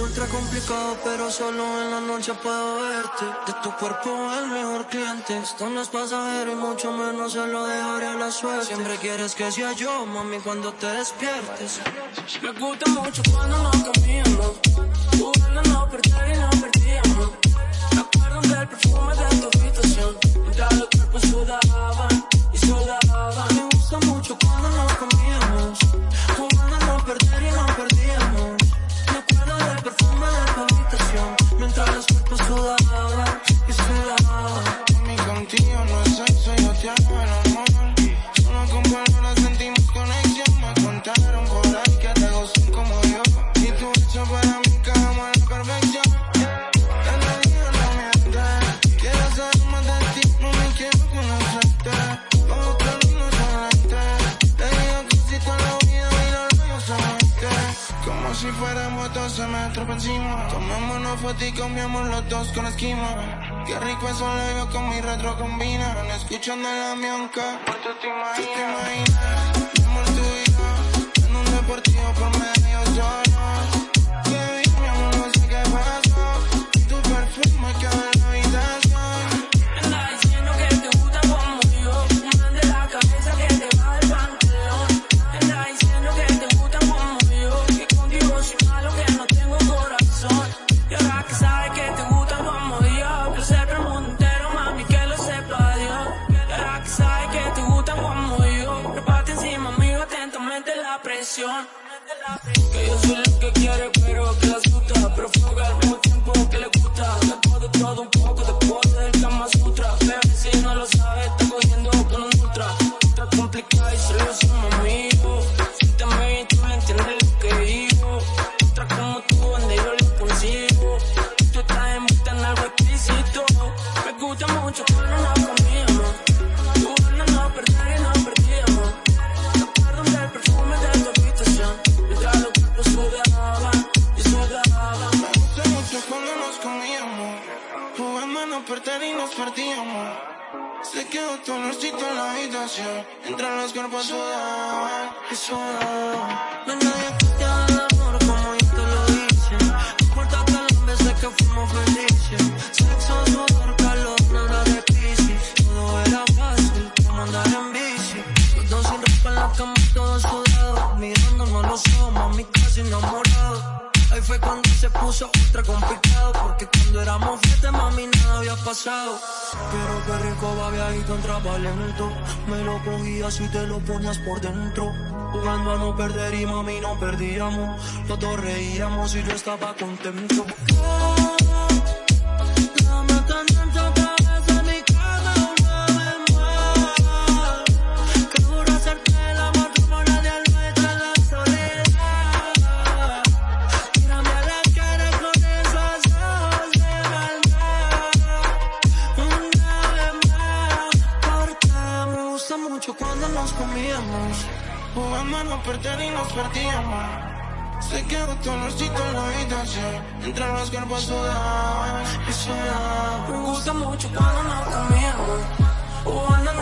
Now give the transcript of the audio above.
ultra complicado, pero solo en la noche puedo verte. De tu cuerpo el mejor cliente. Esto no es pasajero y mucho menos se lo dejaré a la suerte. Siempre quieres que sea yo, mami, cuando te despiertes. Me gusta mucho cuando nos comíamos. Jugando no perder y no perdíamos. Me acuerdo del perfume de tu. Fuéramos dos, se me trepa encima. Tomémonos foto y comíamos los dos con esquema. Qué rico eso veo con mi retro combinan. Escuchando la mianca. ¿Tú te imaginas? La No perder y nos perdíamos. Se quedó tu olorcito en la habitación. Entre los cuerpos sudaban y sudaban. No hay nadie que te haga el amor como yo te lo hice. No importa que las veces que fuimos felices. Sexo, sudor, calor, nada de crisis. Todo era fácil como andar en bici. Los dos sin ropa en la cama, todos sudados. Mirándonos los ojos, mami, casi enamorados. Ahí fue cuando se puso ultra complicado. Porque cuando éramos nada había pasado. Pero qué rico va viajito contra lento. Me lo cogías y te lo ponías por dentro. Jugando a no perder y mami no perdíamos. Los dos reíamos y yo estaba contento. Cuando nos comíamos. Jugando a no perder y nos perdíamos. Se quedó tu olorcito en la habitación. Entre los cuerpos sudaban y sudaban. Me gusta mucho cuando nos comíamos. Jugando